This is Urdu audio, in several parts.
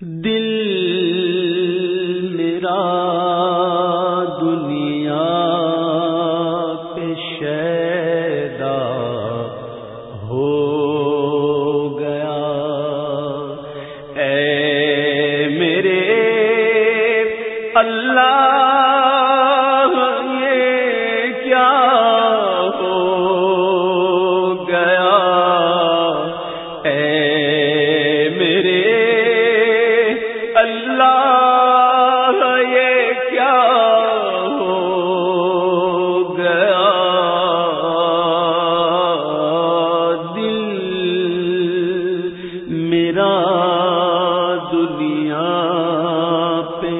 دل میرا دنیا پہ شیدا ہو گیا۔ اے میرے اللہ، یہ کیا ہو گیا؟ اے میرے میرا دنیا پہ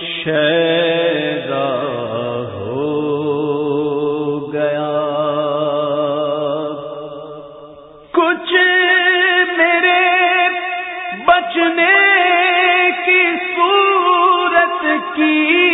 شیرا ہو گیا۔ کچھ میرے بچنے کی صورت کی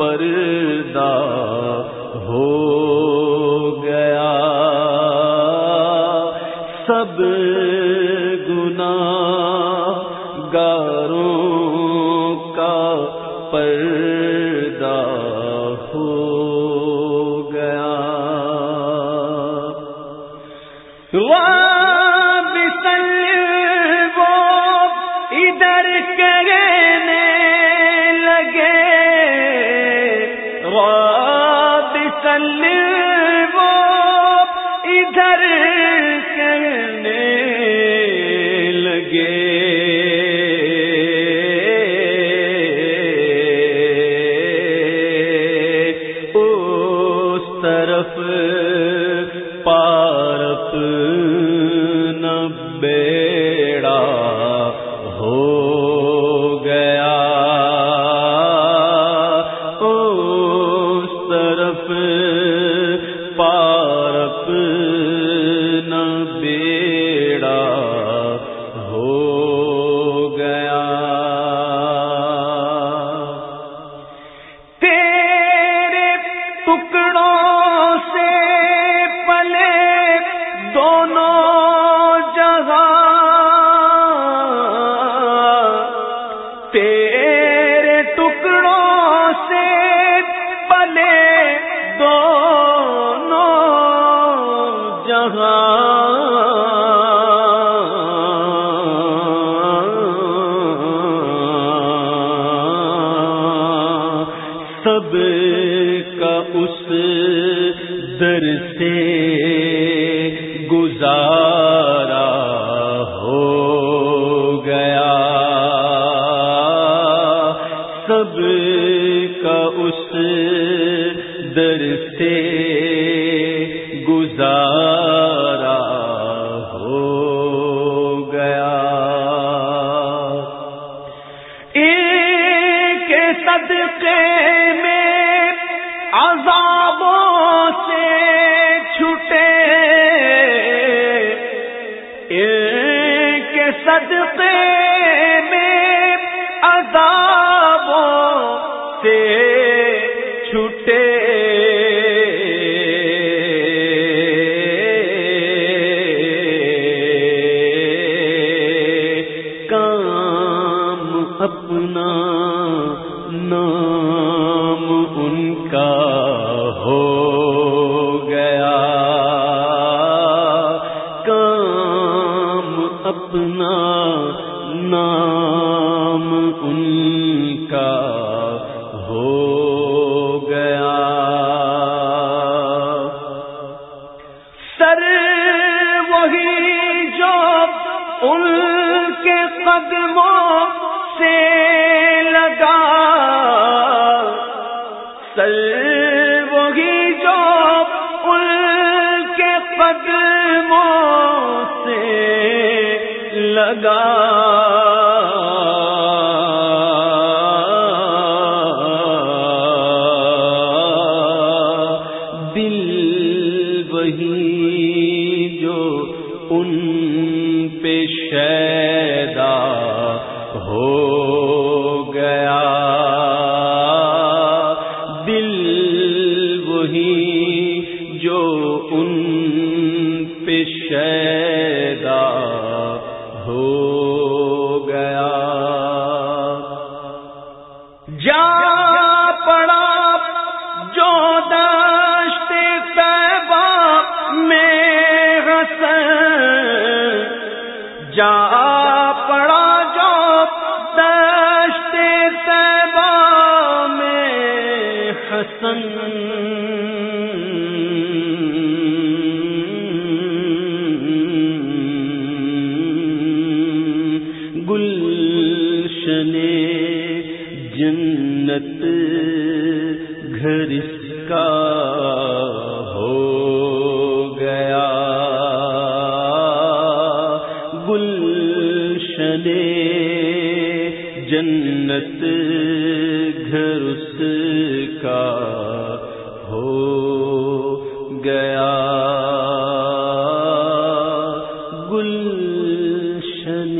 پردہ ہو گیا۔ سب گنا گاروں کا پر صدقے میں عذابوں سے چھٹے۔ کام اپنا نام ان کا ہو اپنا ان کے قدموں سے لگا۔ سر وہی جو ان کے قدموں سے لگا۔ دل وہی جو ان پہ شیدا ہو گیا۔ دل وہی جو ان پہ شیدا ہو میں حسن گلشن جنت گھر اس کا ہو جنت گھر اس کا ہو گیا۔ گلشن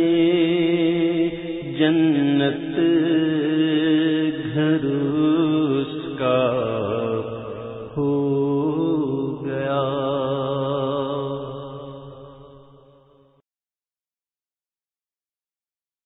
جنت گھر اس کا